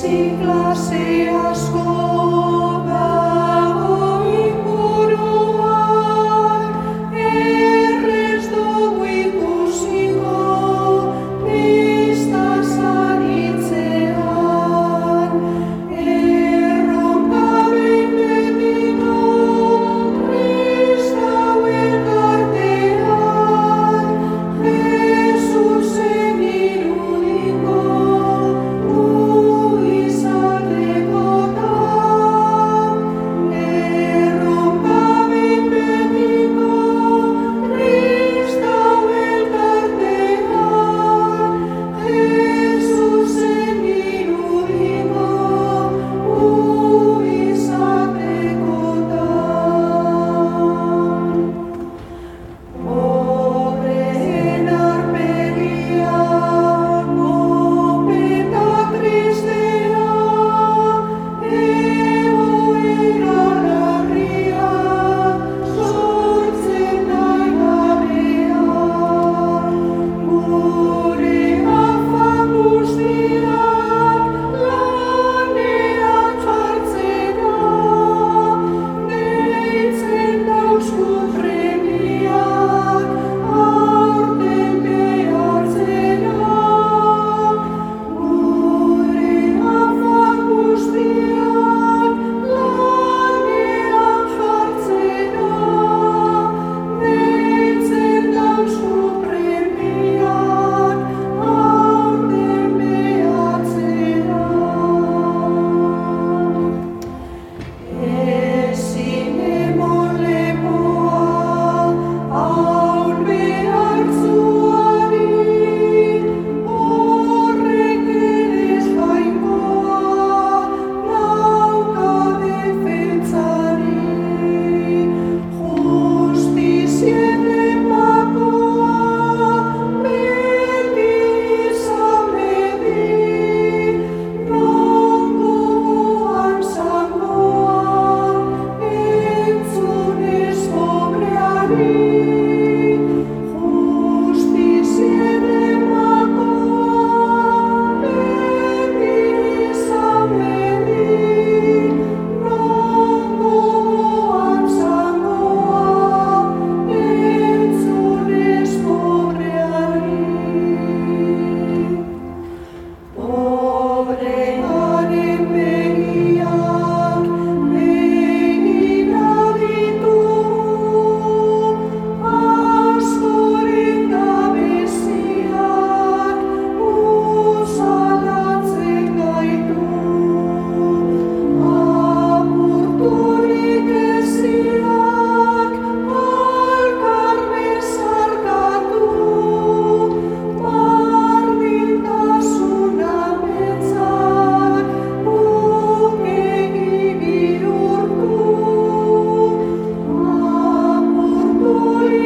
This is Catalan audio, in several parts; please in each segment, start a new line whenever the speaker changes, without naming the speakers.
sigla seas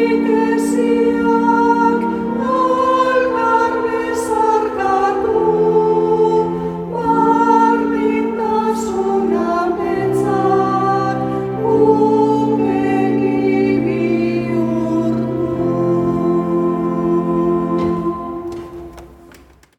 Because